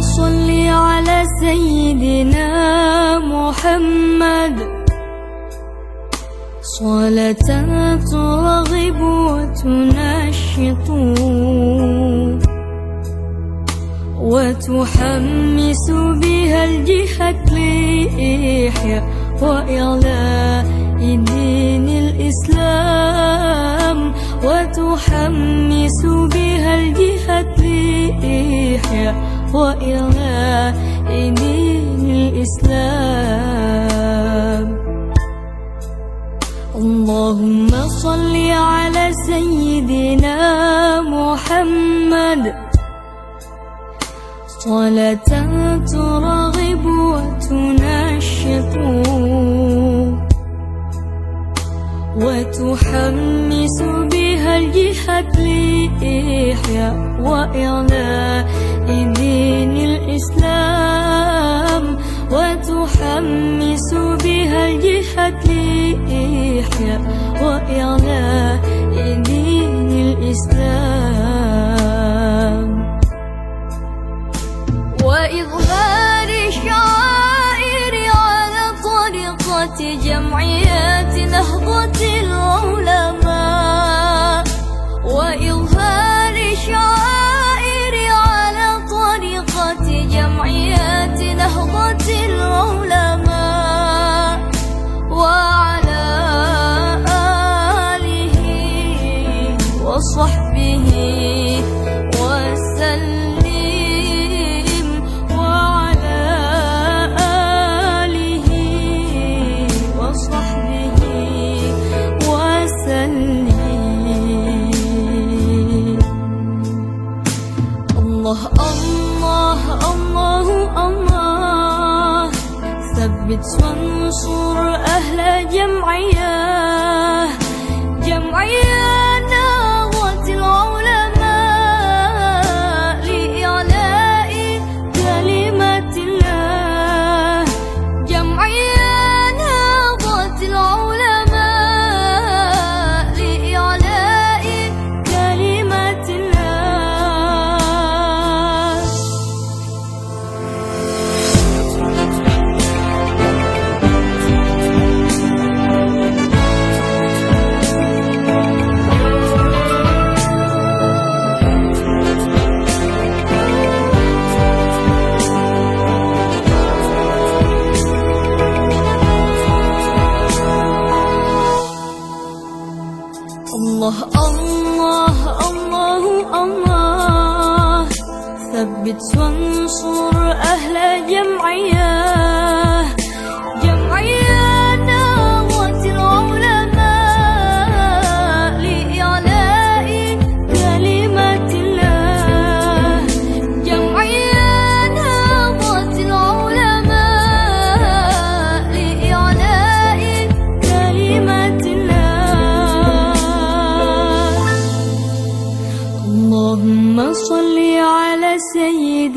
صل على سيدنا محمد. صلاة ترغب وتنشط. وتحمس بها الجهة لإحياء وإعلاء دين الإسلام. وتحمس بها لإحياء وإعلاء دين الإسلام اللهم صل على سيدنا محمد. صلاة ترغب وتنشط. وتحمس بها الجهة لإحياء وإعلاء دين الإسلام وتحمس بها الجهة لإحياء وإعلاء وصحبه وسلم وعلى آله وصحبه وسلم. الله الله الله الله. ثبت وانصر أهل جمعية جمعية ثبت وانصر أهل جمعية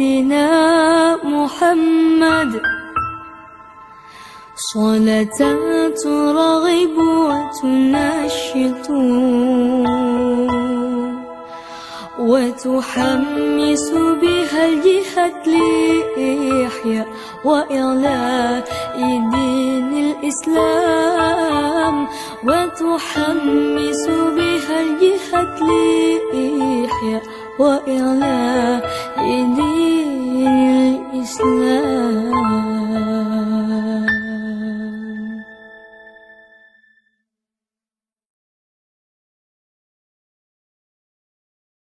سيدنا محمد. صلاة ترغب وتنشط. وتحمس بها الجهة لإحياء وإعلاء دين الإسلام. وتحمس بها الجهة لإحياء وإعلاء